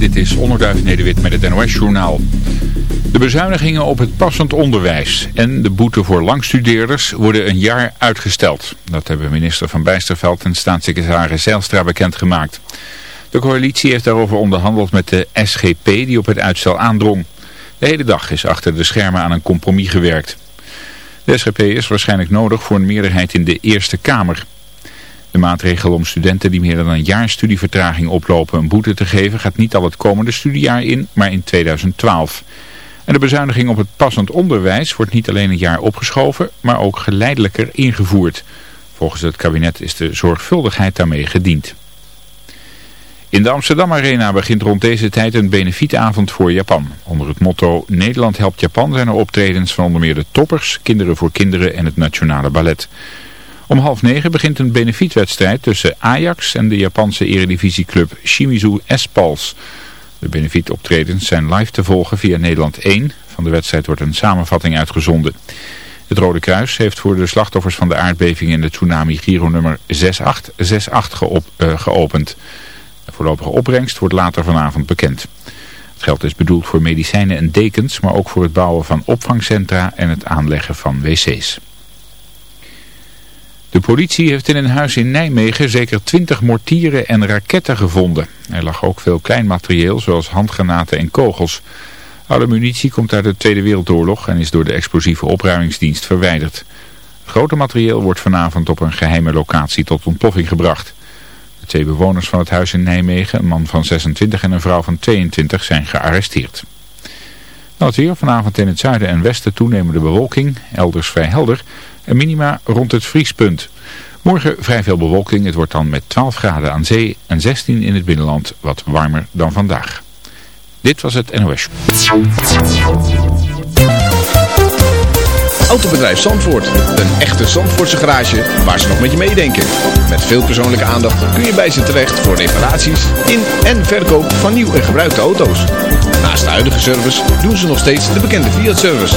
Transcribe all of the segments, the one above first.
Dit is Onderduif Nederwit met het NOS-journaal. De bezuinigingen op het passend onderwijs en de boete voor langstudeerders worden een jaar uitgesteld. Dat hebben minister Van Bijsterveld en staatssecretaris Zijlstra bekendgemaakt. De coalitie heeft daarover onderhandeld met de SGP die op het uitstel aandrong. De hele dag is achter de schermen aan een compromis gewerkt. De SGP is waarschijnlijk nodig voor een meerderheid in de Eerste Kamer. De maatregel om studenten die meer dan een jaar studievertraging oplopen een boete te geven gaat niet al het komende studiejaar in, maar in 2012. En de bezuiniging op het passend onderwijs wordt niet alleen een jaar opgeschoven, maar ook geleidelijker ingevoerd. Volgens het kabinet is de zorgvuldigheid daarmee gediend. In de Amsterdam Arena begint rond deze tijd een benefietavond voor Japan. Onder het motto Nederland helpt Japan zijn er optredens van onder meer de toppers, kinderen voor kinderen en het Nationale Ballet. Om half negen begint een benefietwedstrijd tussen Ajax en de Japanse eredivisieclub Shimizu S-Pulse. De benefietoptredens zijn live te volgen via Nederland 1. Van de wedstrijd wordt een samenvatting uitgezonden. Het Rode Kruis heeft voor de slachtoffers van de aardbeving en de tsunami Giro nummer 6868 geop, uh, geopend. De voorlopige opbrengst wordt later vanavond bekend. Het geld is bedoeld voor medicijnen en dekens, maar ook voor het bouwen van opvangcentra en het aanleggen van wc's. De politie heeft in een huis in Nijmegen zeker 20 mortieren en raketten gevonden. Er lag ook veel klein materieel zoals handgranaten en kogels. Alle munitie komt uit de Tweede Wereldoorlog en is door de explosieve opruimingsdienst verwijderd. Grote materieel wordt vanavond op een geheime locatie tot ontploffing gebracht. De twee bewoners van het huis in Nijmegen, een man van 26 en een vrouw van 22, zijn gearresteerd. Nou het weer, vanavond in het zuiden en westen toenemende bewolking, elders vrij helder en minima rond het vriespunt. Morgen vrij veel bewolking, het wordt dan met 12 graden aan zee en 16 in het binnenland wat warmer dan vandaag. Dit was het NOS. Autobedrijf Zandvoort. Een echte Zandvoortse garage waar ze nog met je meedenken. Met veel persoonlijke aandacht kun je bij ze terecht voor reparaties in en verkoop van nieuw en gebruikte auto's. Naast de huidige service doen ze nog steeds de bekende Fiat-service.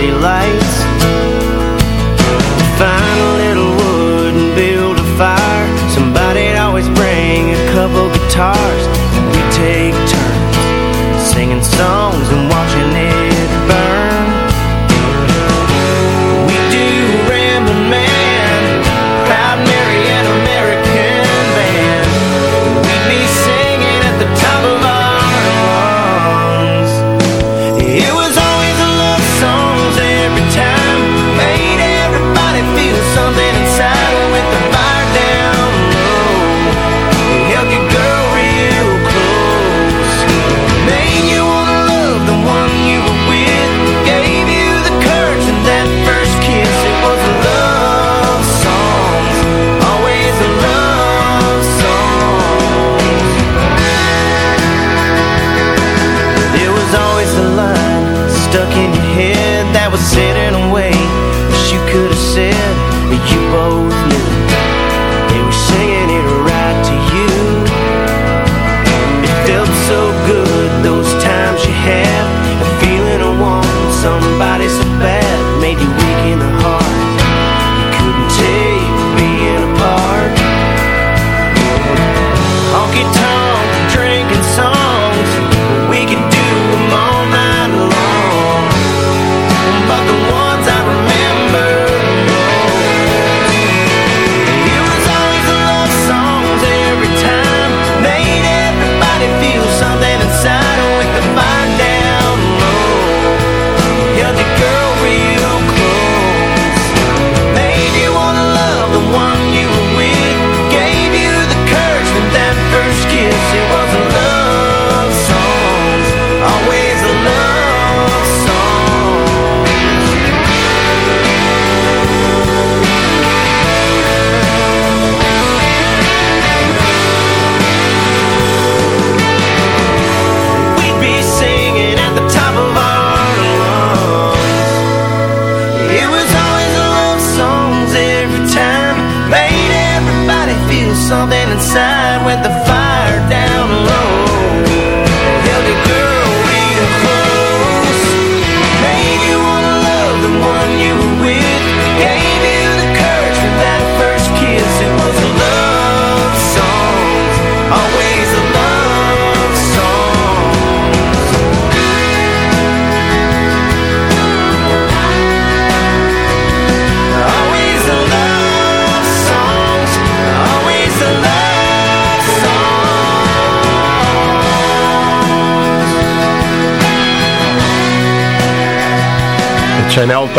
city lights. Find a little wood and build a fire. Somebody'd always bring a couple guitars. We take turns singing songs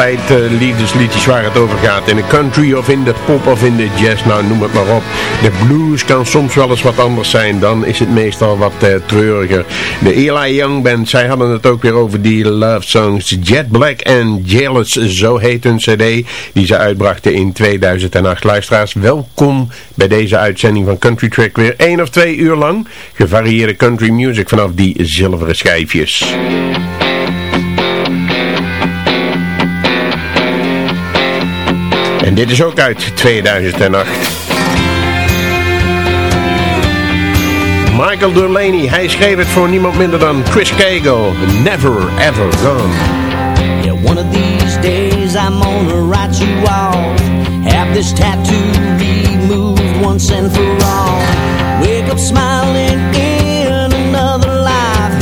Eh, liefdesliedjes waar het over gaat. In de country of in de pop of in de jazz, nou noem het maar op. De blues kan soms wel eens wat anders zijn. Dan is het meestal wat eh, treuriger. De Eli Young Band, zij hadden het ook weer over die love songs. Jet Black and Jealous, zo heet hun cd. Die ze uitbrachten in 2008. Luisteraars, welkom bij deze uitzending van Country Track. Weer één of twee uur lang gevarieerde country music vanaf die zilveren schijfjes. En dit is ook uit 2008. Michael Delaney, hij schreef het voor niemand minder dan Chris Cagle. Never ever gone. Yeah, one of these days I'm gonna write you off. Have this tattoo removed once and for all. Wake up smiling in another life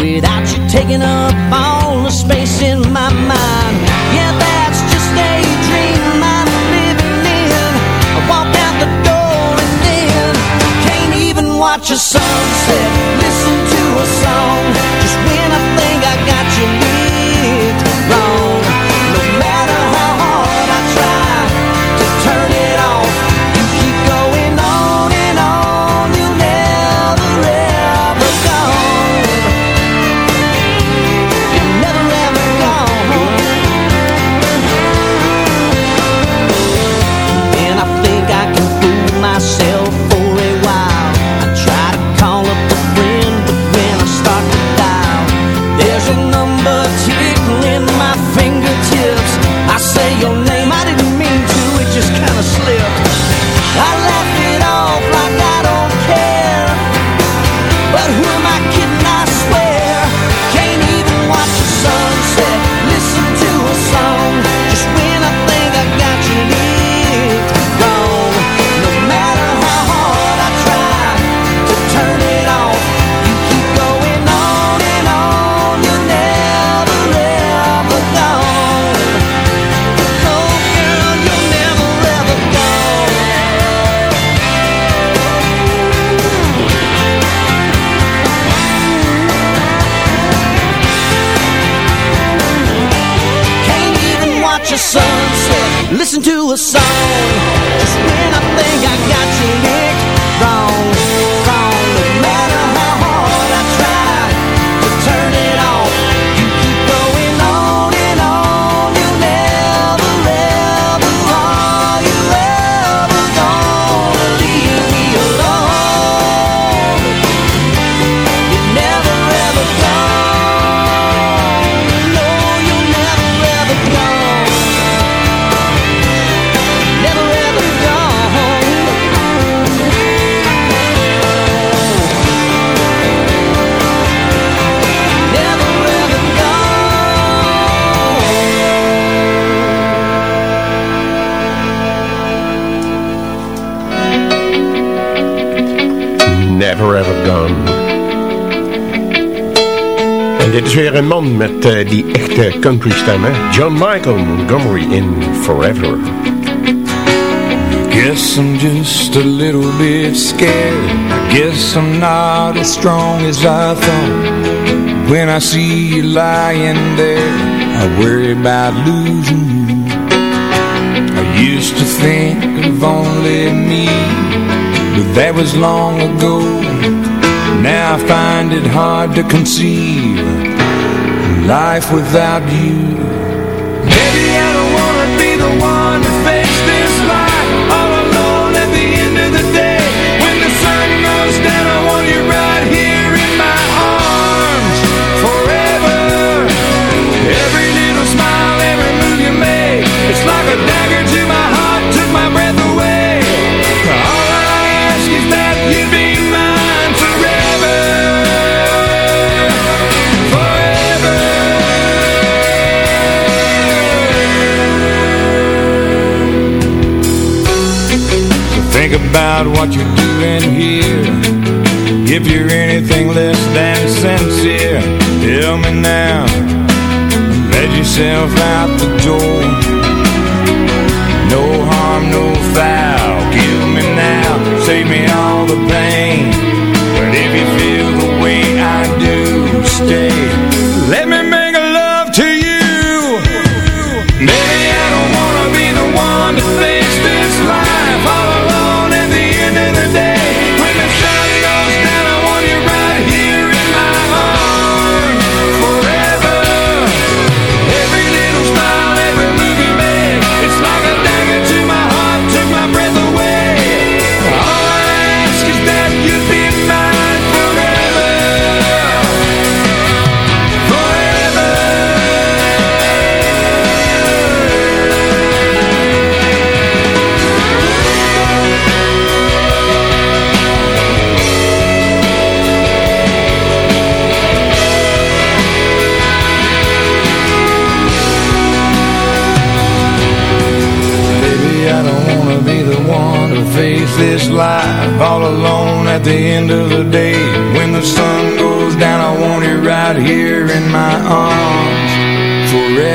without you taking up all the space in my watch a sunset. suicide dit is weer een man met eh, die echte country stem, hè? John Michael Montgomery in Forever. I Guess I'm just a little bit scared. I guess I'm not as strong as I thought. When I see you lying there, I worry about losing you. I used to think of only me, but that was long ago. Now I find it hard to conceive life without you. Maybe I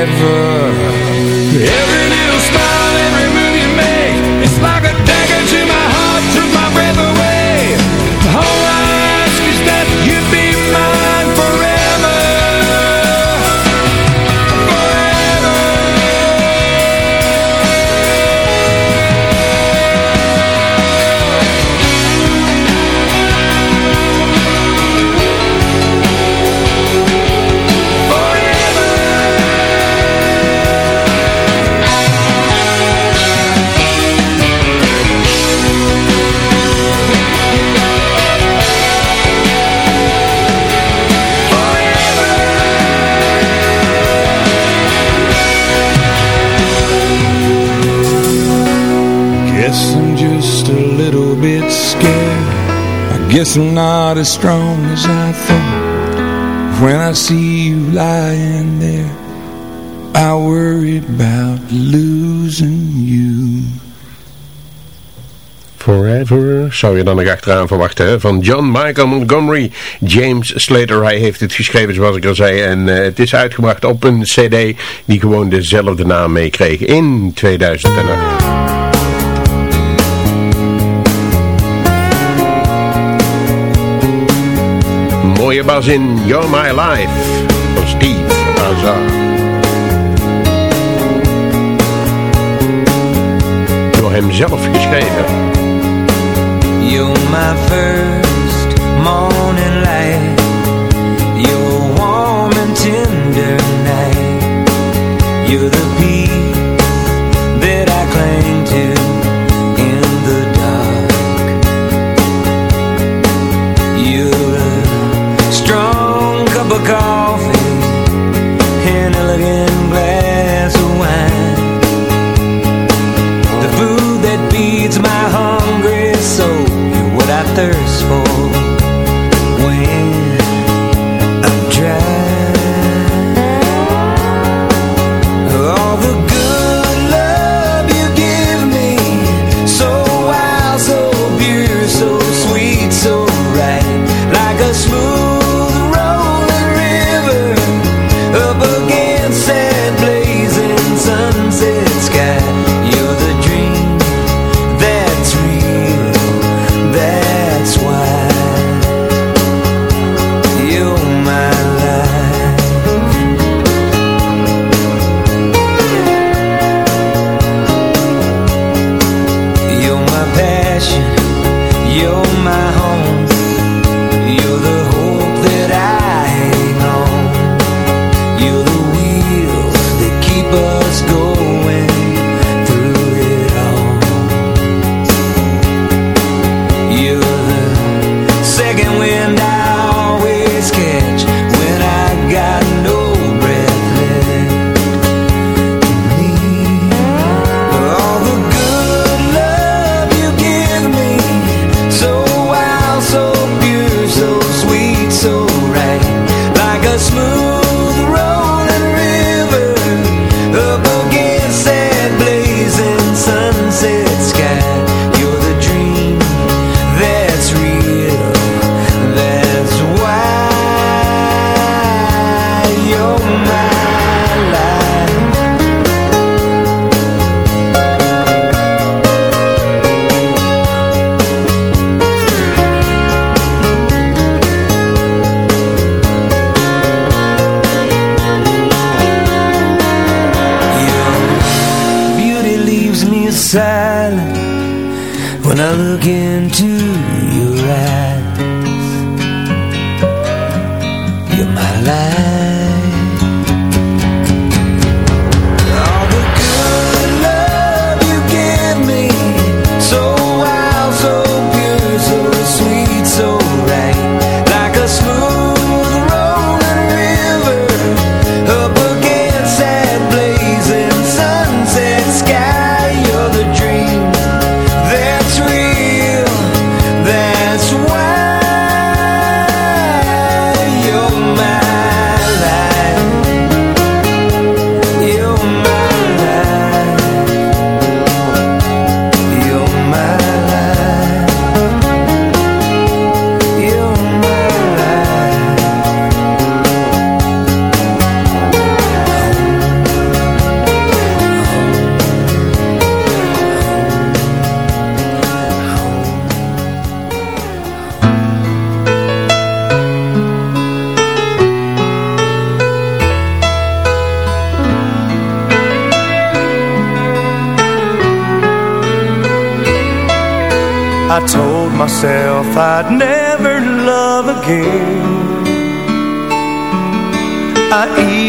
forever. Every not as strong as I thought When I see you lying there I worry about losing you Forever, zou je dan nog achteraan verwachten, hè? van John Michael Montgomery. James Slater, hij heeft het geschreven zoals ik al zei. En eh, het is uitgebracht op een cd die gewoon dezelfde naam meekreeg in 2008. hoor je bas in You're My Life van Steve Azar. Door hemzelf geschreven. You're my first morning light. You're warm and tender night. You're the sad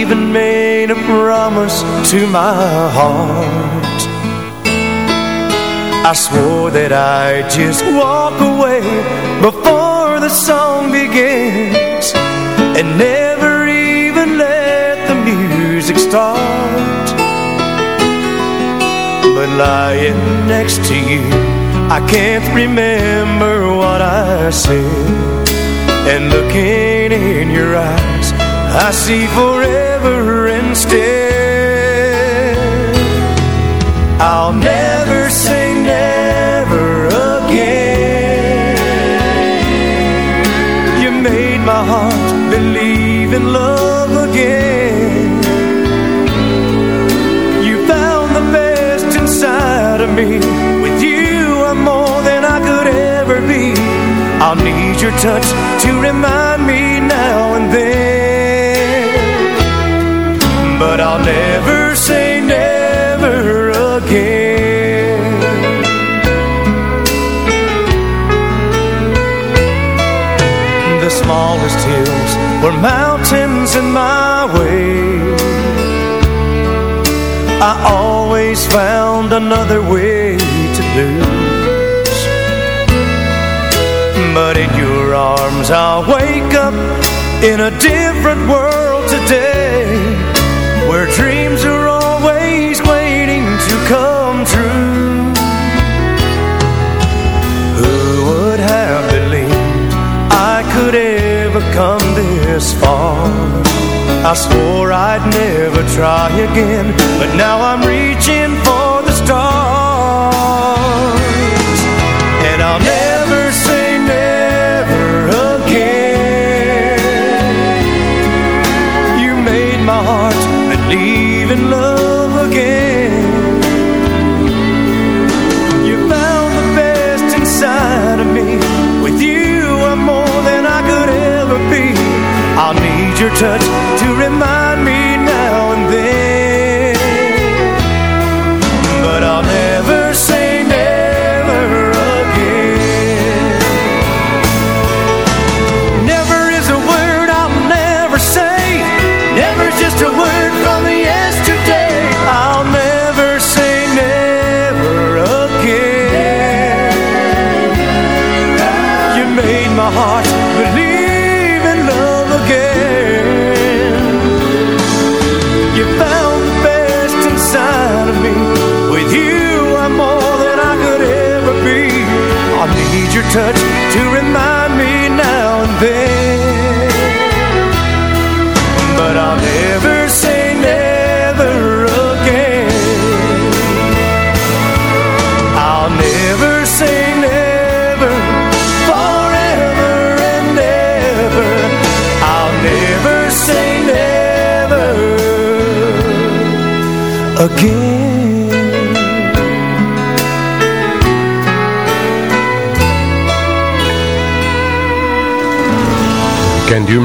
even made a promise to my heart. I swore that I'd just walk away before the song begins And never even let the music start. But lying next to you I can't remember what I said. And looking in your eyes I see forever instead I'll never say never again. You made my heart believe in love again. You found the best inside of me. With you I'm more than I could ever be. I'll need your touch to remind me now and then But I'll never say never again. The smallest hills were mountains in my way. I always found another way to lose. But in your arms I'll wake up in a different world today Where dreams are always waiting to come true. Who would have believed I could ever come this far? I swore I'd never try again But now I'm reaching for the stars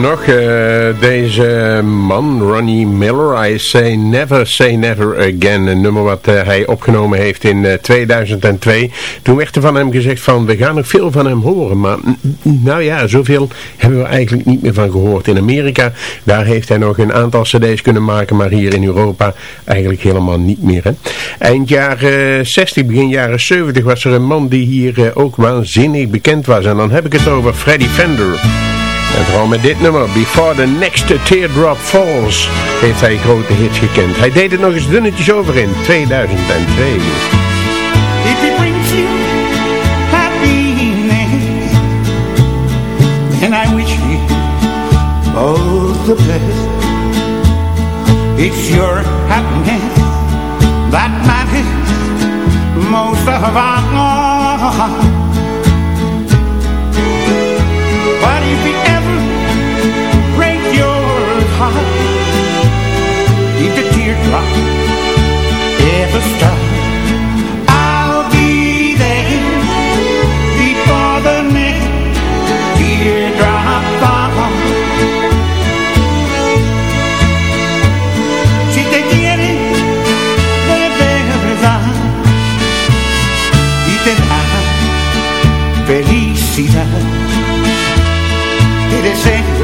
nog? Eh, deze man, Ronnie Miller, I Say Never Say Never Again. Een nummer wat eh, hij opgenomen heeft in 2002. Toen werd er van hem gezegd van, we gaan nog veel van hem horen. Maar nou ja, zoveel hebben we eigenlijk niet meer van gehoord. In Amerika, daar heeft hij nog een aantal cd's kunnen maken. Maar hier in Europa eigenlijk helemaal niet meer. Hè? Eind jaren 60, begin jaren 70 was er een man die hier ook waanzinnig bekend was. En dan heb ik het over Freddie Fender. En vooral met dit nummer, Before the Next Teardrop Falls, heeft hij grote hits gekend. Hij deed het nog eens dunnetjes over in 2002. If it brings you happiness, and I wish you all the best. It's your happiness that matters most of all. Ever breaks your heart, the teardrop ever stop, anything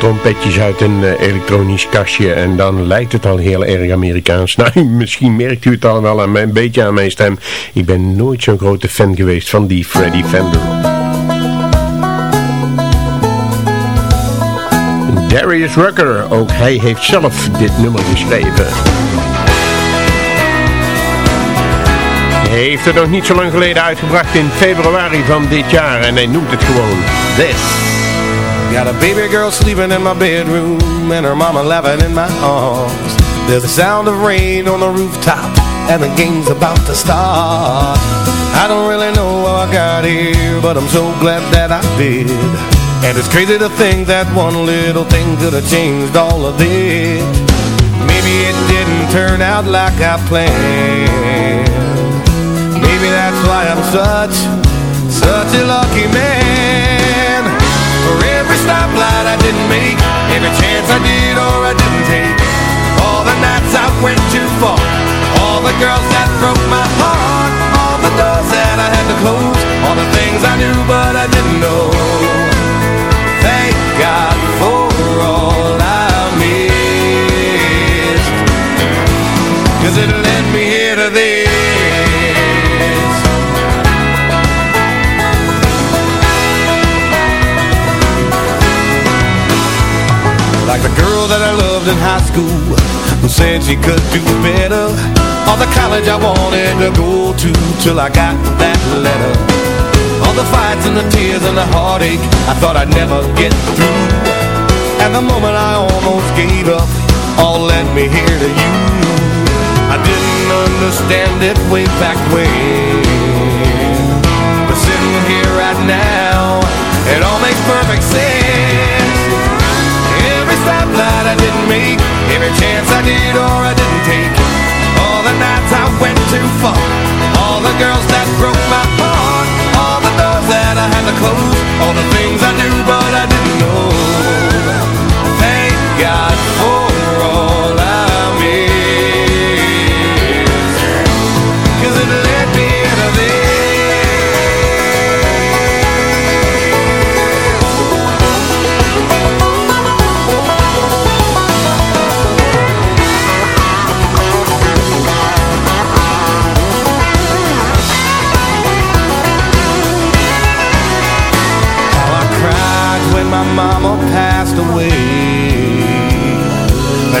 trompetjes uit een eh, elektronisch kastje en dan lijkt het al heel erg Amerikaans. Nou, misschien merkt u het al wel aan mijn, een beetje aan mijn stem. Ik ben nooit zo'n grote fan geweest van die Freddie Fender. Darius Rucker, ook hij heeft zelf dit nummer geschreven. Hij heeft het nog niet zo lang geleden uitgebracht in februari van dit jaar en hij noemt het gewoon This. Got a baby girl sleeping in my bedroom and her mama laughing in my arms. There's the sound of rain on the rooftop and the game's about to start. I don't really know how I got here, but I'm so glad that I did. And it's crazy to think that one little thing could have changed all of this. Maybe it didn't turn out like I planned. Maybe that's why I'm such, such a lucky man. Stoplight I didn't make, every chance I did or I didn't take, all the nights I went too far, all the girls that broke my heart, all the doors that I had to close, all the things I knew but I didn't know. Loved in high school Who said she could do better. Or the college I wanted to go to Till I got that letter. All the fights and the tears and the heartache I thought I'd never get through. And the moment I almost gave up All led me here to you. I didn't understand it way back when. But sitting here right now It all makes perfect sense Stoplight I didn't make. Every chance I did or I didn't take. All the nights I went too far. All the girls that broke my heart, all the doors that I had to close, all the things I knew but I didn't know.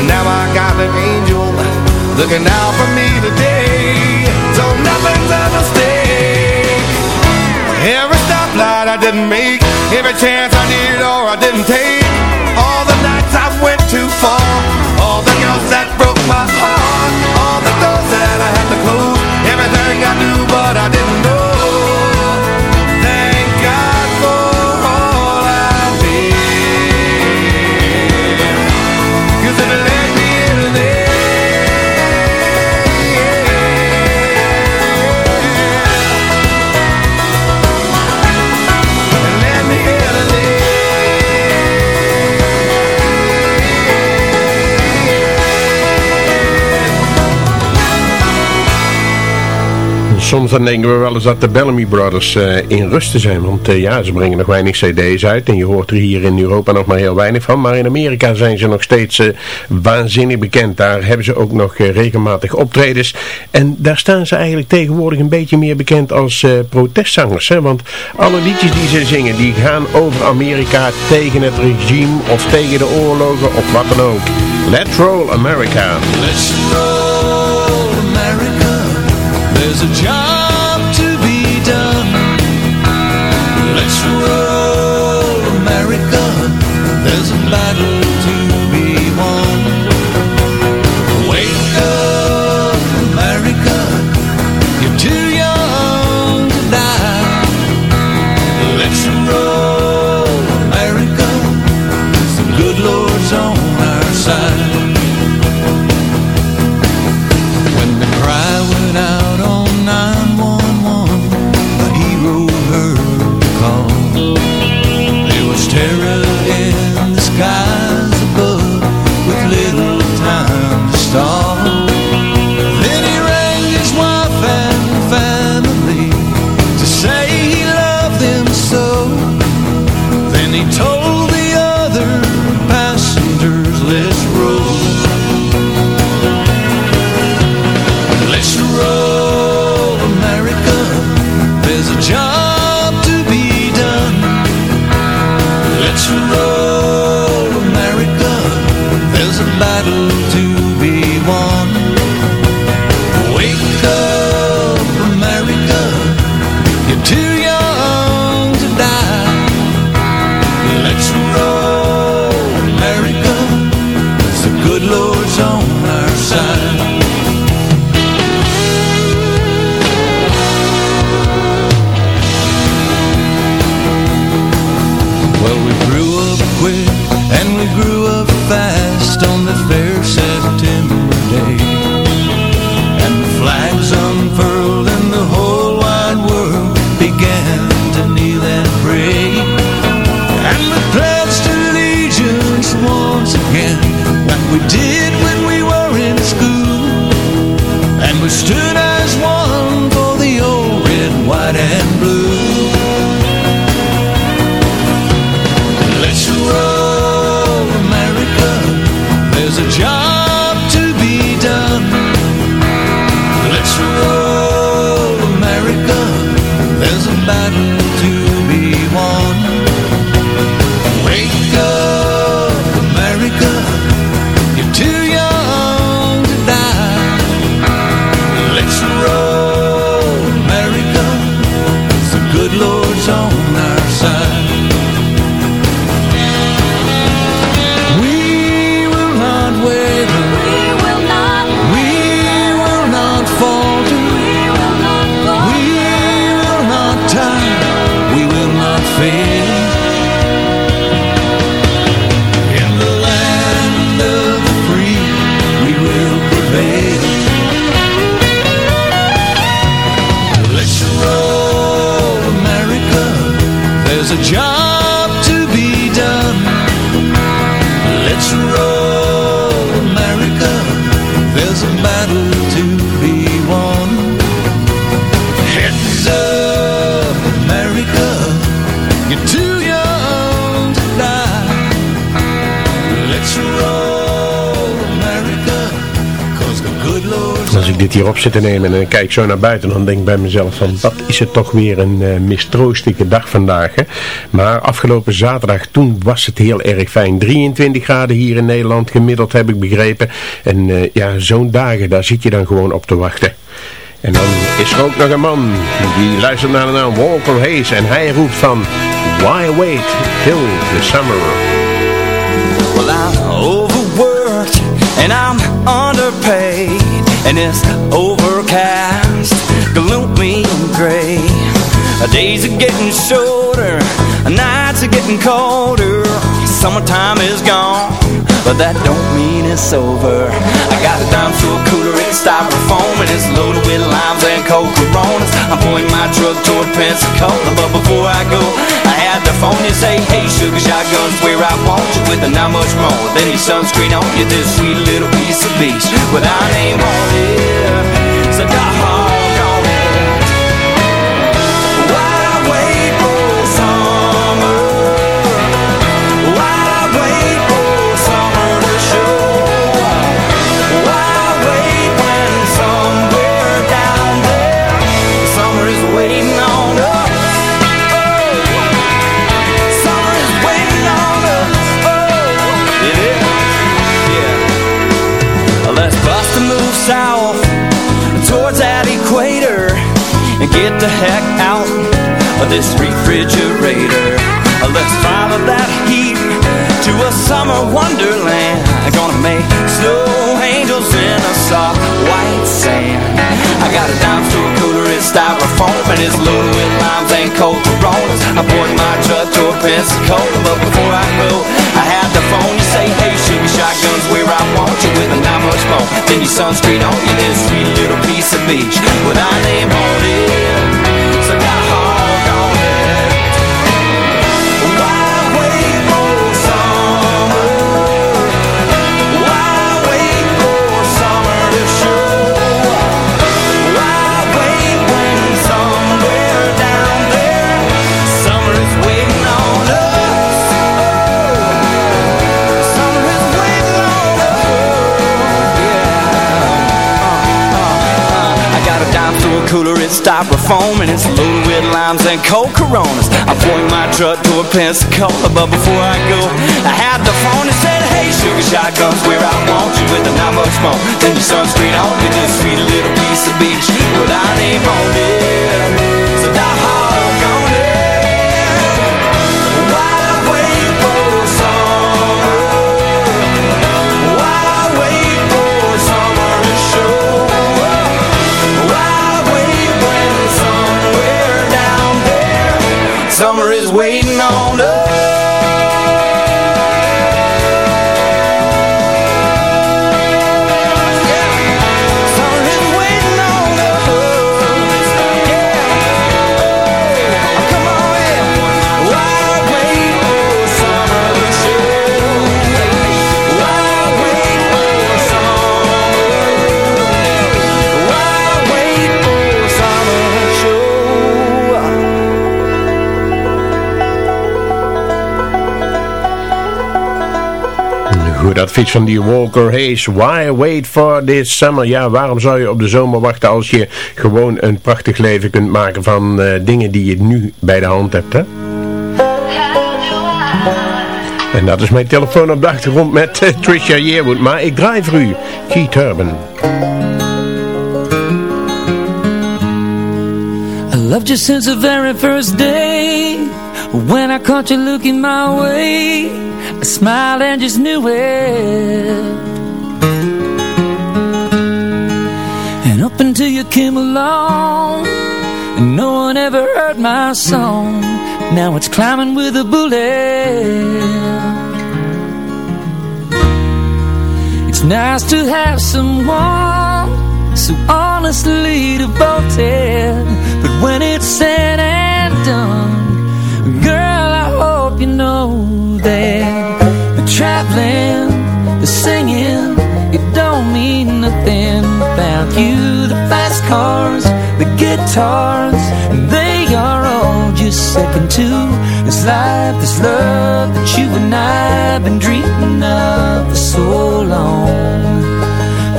And now I got an angel looking out for me today. So nothing's a mistake. Every stoplight I didn't make, every chance I did or I didn't take. Soms dan denken we wel eens dat de Bellamy Brothers eh, in rusten zijn. Want eh, ja, ze brengen nog weinig cd's uit. En je hoort er hier in Europa nog maar heel weinig van. Maar in Amerika zijn ze nog steeds eh, waanzinnig bekend. Daar hebben ze ook nog regelmatig optredens. En daar staan ze eigenlijk tegenwoordig een beetje meer bekend als protestzangers. Hè? Want alle liedjes die ze zingen, die gaan over Amerika tegen het regime of tegen de oorlogen of wat dan ook. Let's roll America. Let's roll a job fail dit hier op zit te nemen en kijk zo naar buiten, dan denk ik bij mezelf van, wat is het toch weer een uh, mistroostige dag vandaag. Hè? Maar afgelopen zaterdag, toen was het heel erg fijn. 23 graden hier in Nederland gemiddeld, heb ik begrepen. En uh, ja, zo'n dagen, daar zit je dan gewoon op te wachten. En dan is er ook nog een man die luistert naar de naam Walker Hayes en hij roept van Why wait till the summer? Well, I'm overworked and I'm underpaid, and it's overcast, gloomy and gray. Days are getting shorter, nights are getting colder. Summertime is gone, but that don't mean it's over. I got a dime to a cooler, it's styrofoam, and it's loaded with limes and cold coronas. I'm pulling my truck toward Pensacola, but before I go, I had the phone you say, Hey, sugar shotgun's where I want you, with a not much more than your sunscreen on you. This sweet little piece of beach with our name on it. This refrigerator. Let's follow that heat to a summer wonderland. Gonna make snow angels in a soft white sand. I got a dime to a cooler, it's styrofoam and it's loaded with limes and cold coronas. I poured my truck to a Pensacola, but before I go, I had the phone. You say, hey, sugar shotguns where I want you with a not much more. Then your sunscreen on you, this sweet little piece of beach with our name on it. It's styrofoam and it's loaded with limes and cold coronas. I'm pouring my truck to a Pensacola, but before I go, I had the phone and said, Hey, sugar shotguns, where I want you with a not much more than your sunscreen on me, this sweet little piece of beach with our name on it. So oh, die hog summer is waiting on us? Fiets van die Walker Hayes. Why wait for this summer? Ja, waarom zou je op de zomer wachten als je gewoon een prachtig leven kunt maken van eh, dingen die je nu bij de hand hebt, hè? En dat is mijn telefoon op de achtergrond met eh, Trisha Yearwood. Maar ik draai voor u Keith Urban. I loved you since the very first day When I caught you looking my way I smile and just knew it. And up until you came along And no one ever heard my song. Now it's climbing with a bullet. It's nice to have someone so honestly devoted. But when it's said and done, traveling, the singing, it don't mean nothing about you. The fast cars, the guitars, they are all just second to this life, this love that you and I have been dreaming of for so long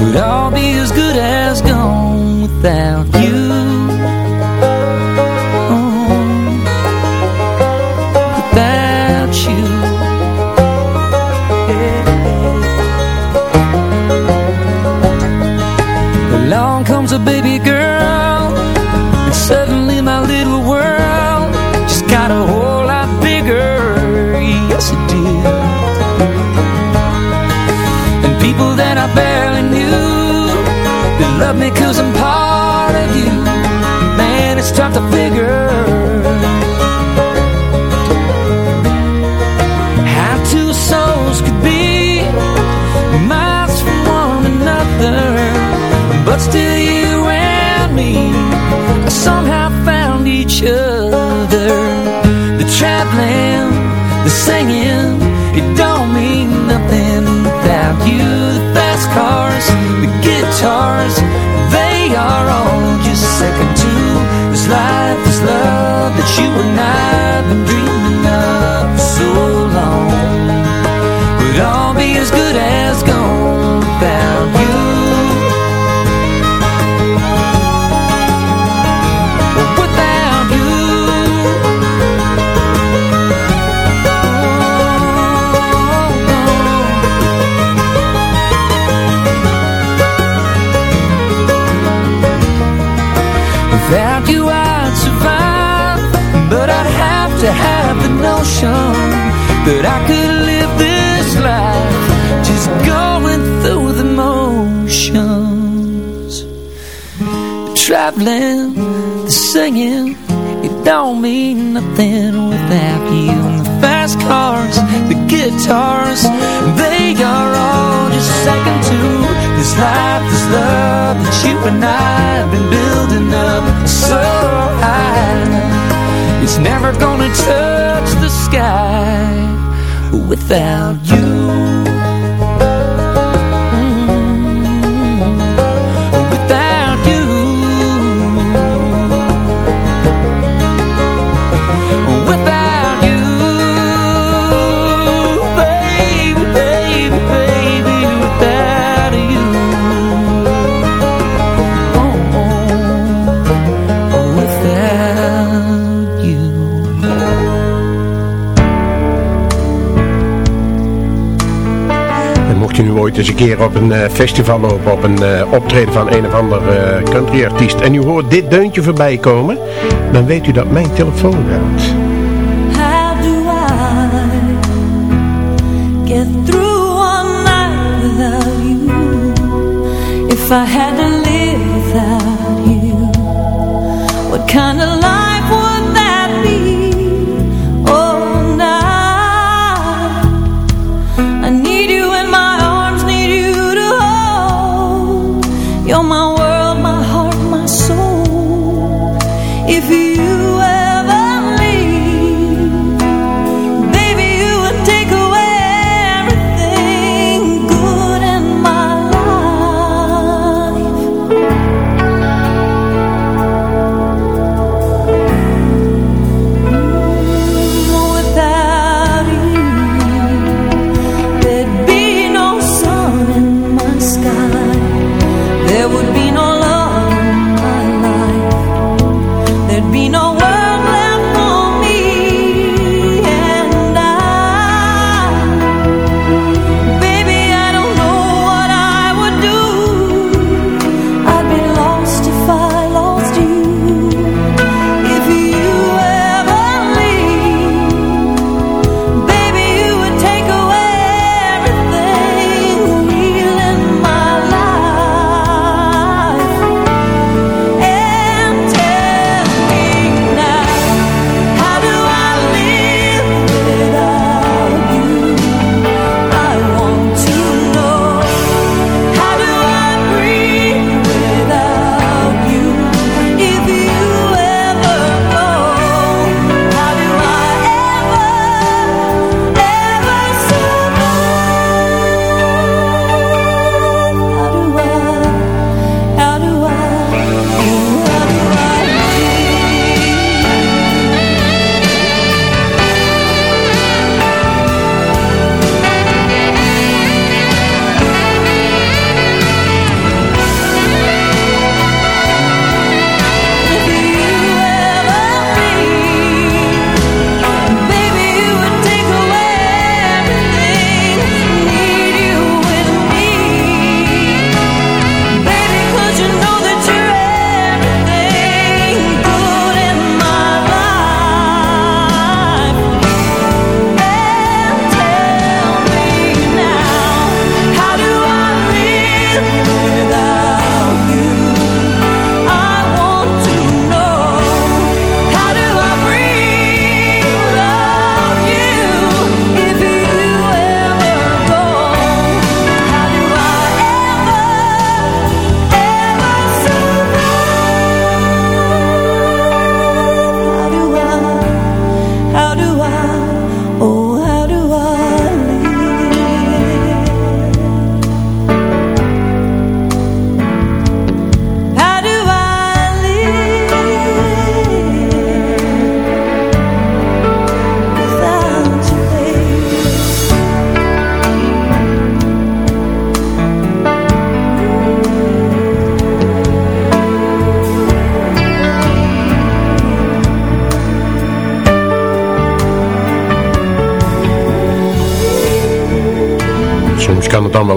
would all be as good as gone without you. That I could live this life Just going through the motions. The traveling, the singing It don't mean nothing without you. And the fast cars, the guitars They are all just second to This life, this love that you and I have been building up. So high It's never gonna touch the sky without you Nu ooit eens een keer op een eh, festival lopen, op een eh, optreden van een of ander eh, countryartiest en u hoort dit deuntje voorbij komen, dan weet u dat mijn telefoon you? If I had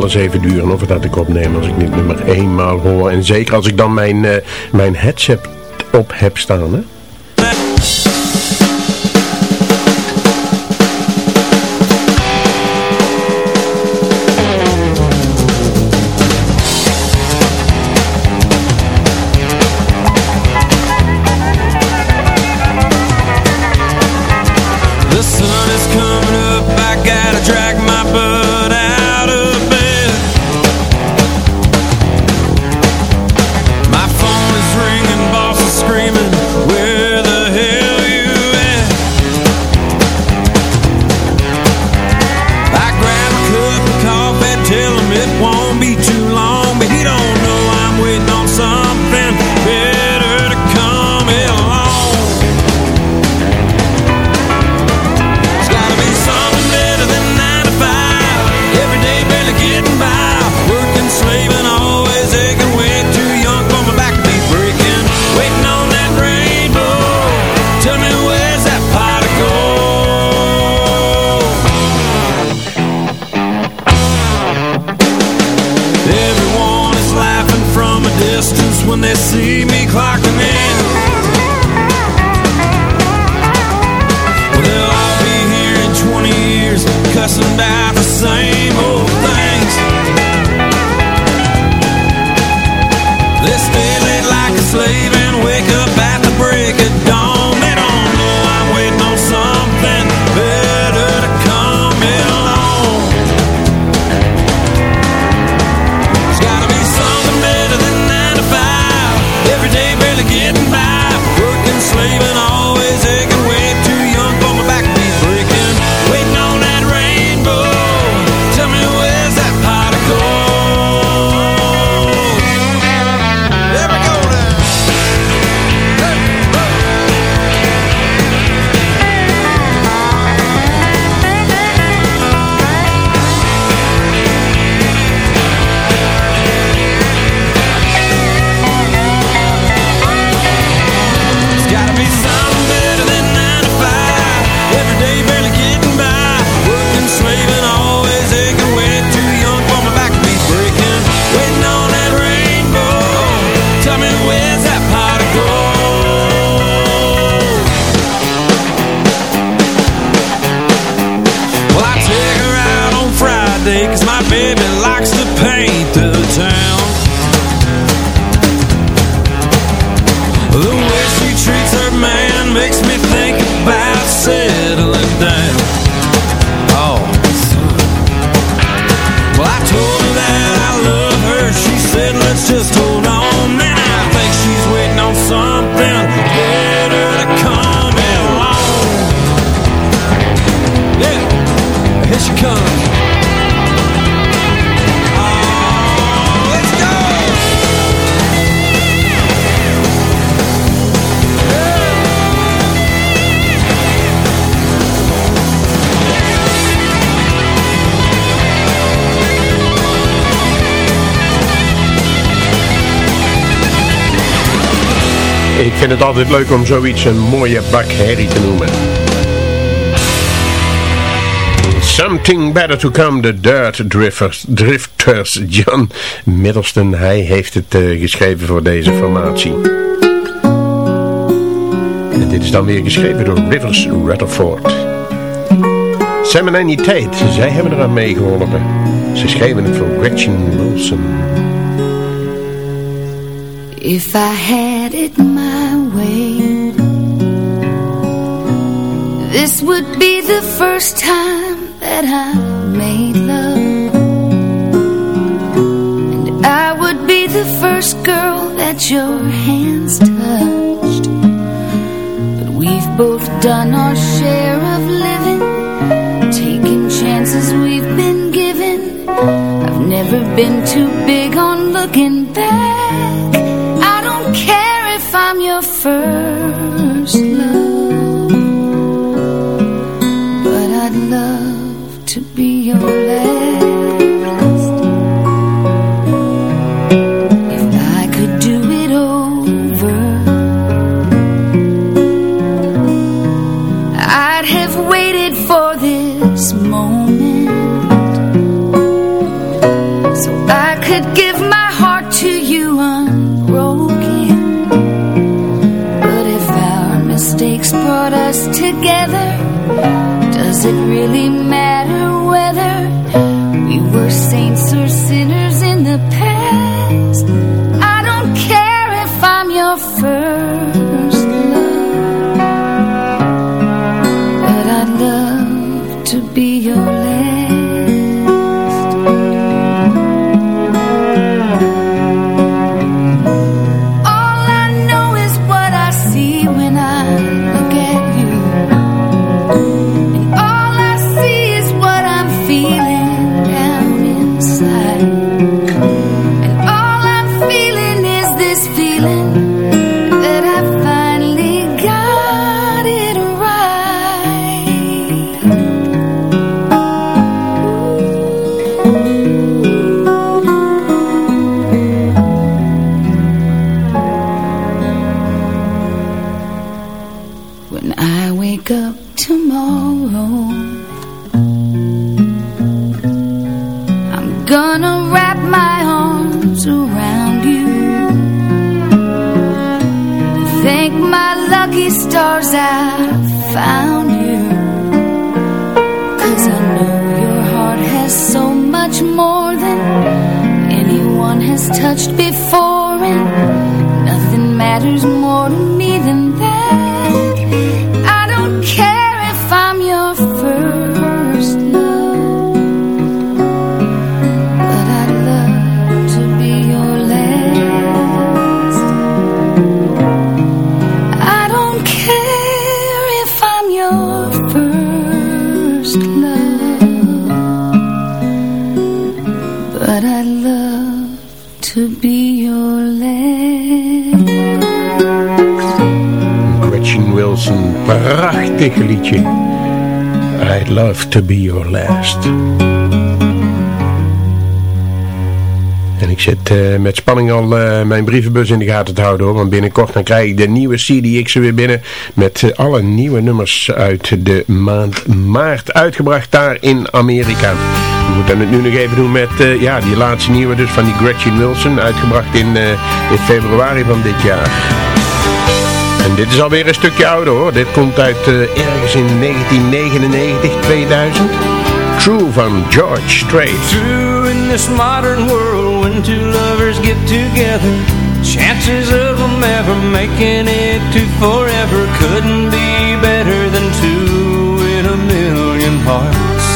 alles even duren of dat ik opneem als ik niet nummer eenmaal hoor. En zeker als ik dan mijn, uh, mijn headset op heb staan. Hè? vind het altijd leuk om zoiets een mooie bak herrie te noemen. Something better to come, the Dirt drifters, drifters. John Middleston, hij heeft het eh, geschreven voor deze formatie. En dit is dan weer geschreven door Rivers Rutherford. Sam en Annie Tate, zij hebben eraan meegeholpen. Ze schreven het voor Gretchen Wilson. If I had it my This would be the first time that I made love. And I would be the first girl that your hands touched. But we've both done our share of living Taking chances we've been given. I've never been too big on looking back. I don't care if I'm your first love. love to be your last. Prachtig liedje. I'd love to be your last. En ik zit eh, met spanning al eh, mijn brievenbus in de gaten te houden hoor. Want binnenkort dan krijg ik de nieuwe CDX er weer binnen. Met eh, alle nieuwe nummers uit de maand maart. Uitgebracht daar in Amerika. We moeten het nu nog even doen met ja, die laatste nieuwe dus van die Gretchen Wilson. Uitgebracht in, in februari van dit jaar. En dit is alweer een stukje ouder hoor. Dit komt uit eh, ergens in 1999, 2000. True van George Strait. True in this modern world when two lovers get together Chances of them ever making it to forever Couldn't be better than two in a million hearts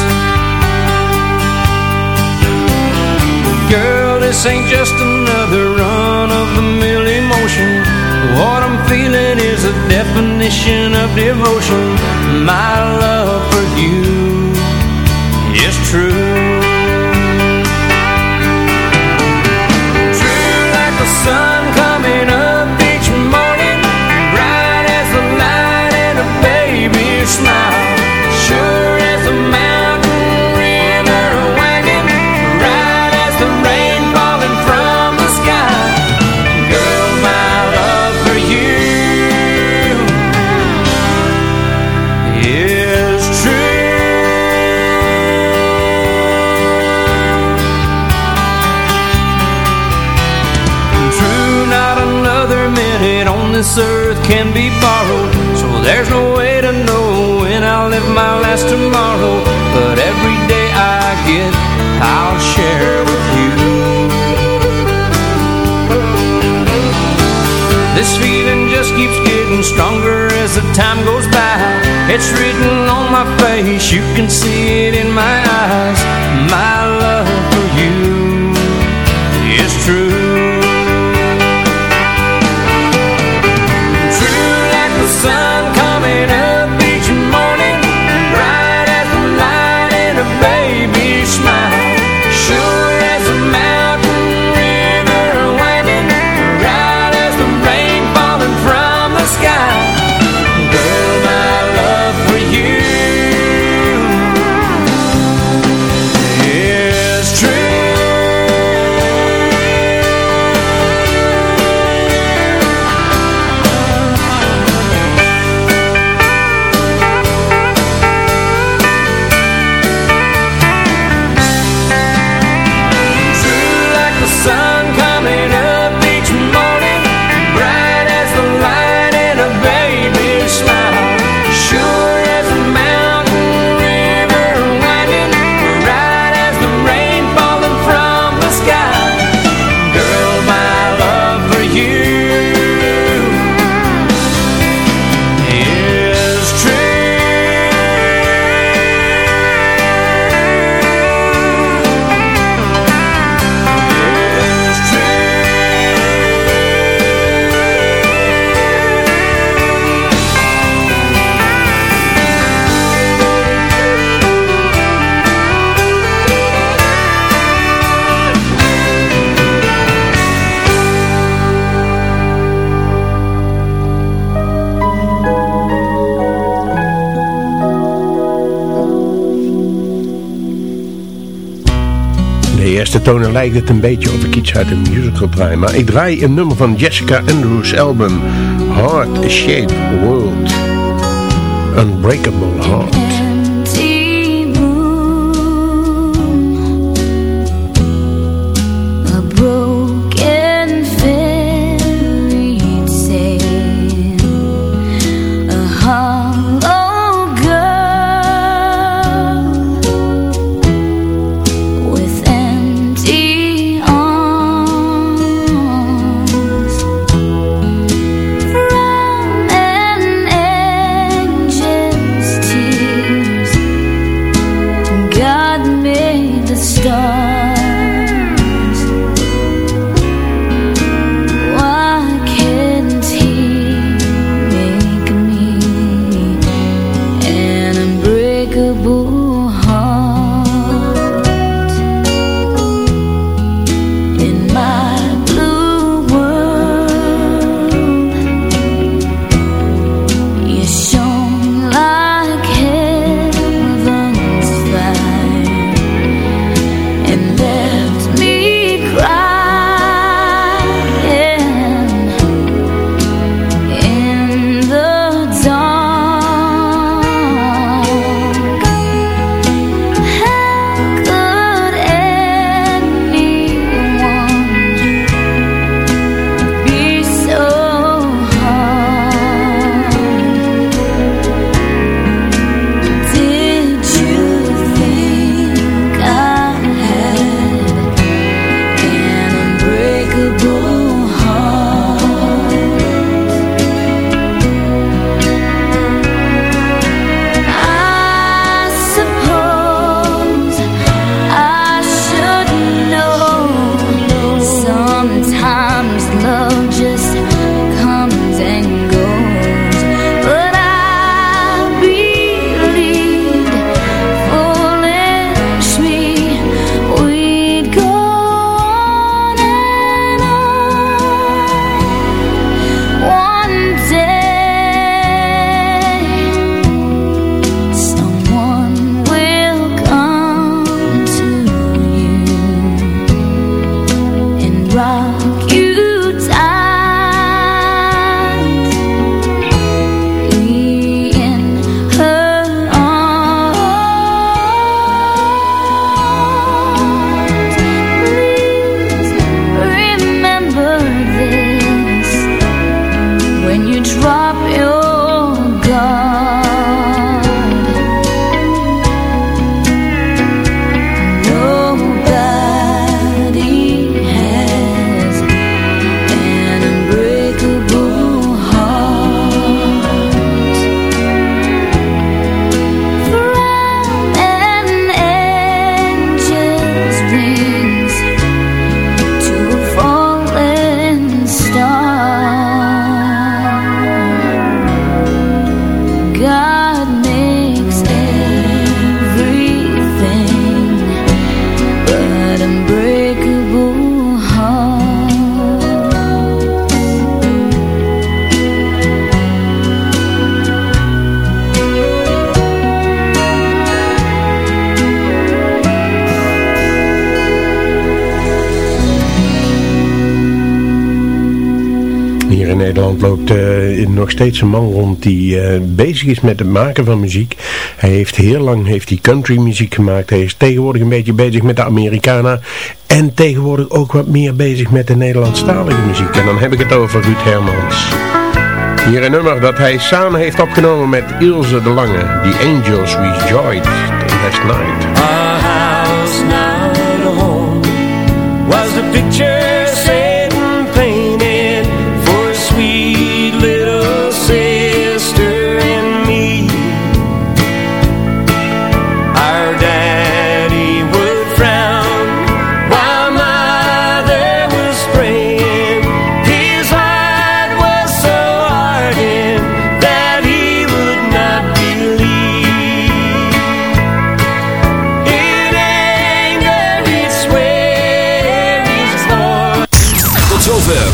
Girl, this ain't just another run of the mill emotion What I'm feeling is a definition of devotion My love for you is true. True can be borrowed. So there's no way to know when I'll live my last tomorrow. But every day I get, I'll share with you. This feeling just keeps getting stronger as the time goes by. It's written on my face, you can see it in my eyes. My tonen lijkt het een beetje of ik iets uit een musical draai. Maar ik draai een nummer van Jessica Andrews' album Heart Shaped World. Unbreakable Heart. Nederland loopt eh, nog steeds een man rond die eh, bezig is met het maken van muziek. Hij heeft heel lang heeft hij country muziek gemaakt. Hij is tegenwoordig een beetje bezig met de Americana. En tegenwoordig ook wat meer bezig met de Nederlandstalige muziek. En dan heb ik het over Ruud Hermans. Hier een nummer dat hij samen heeft opgenomen met Ilse de Lange. The Angels Rejoiced Last Night. Our house now at home was a picture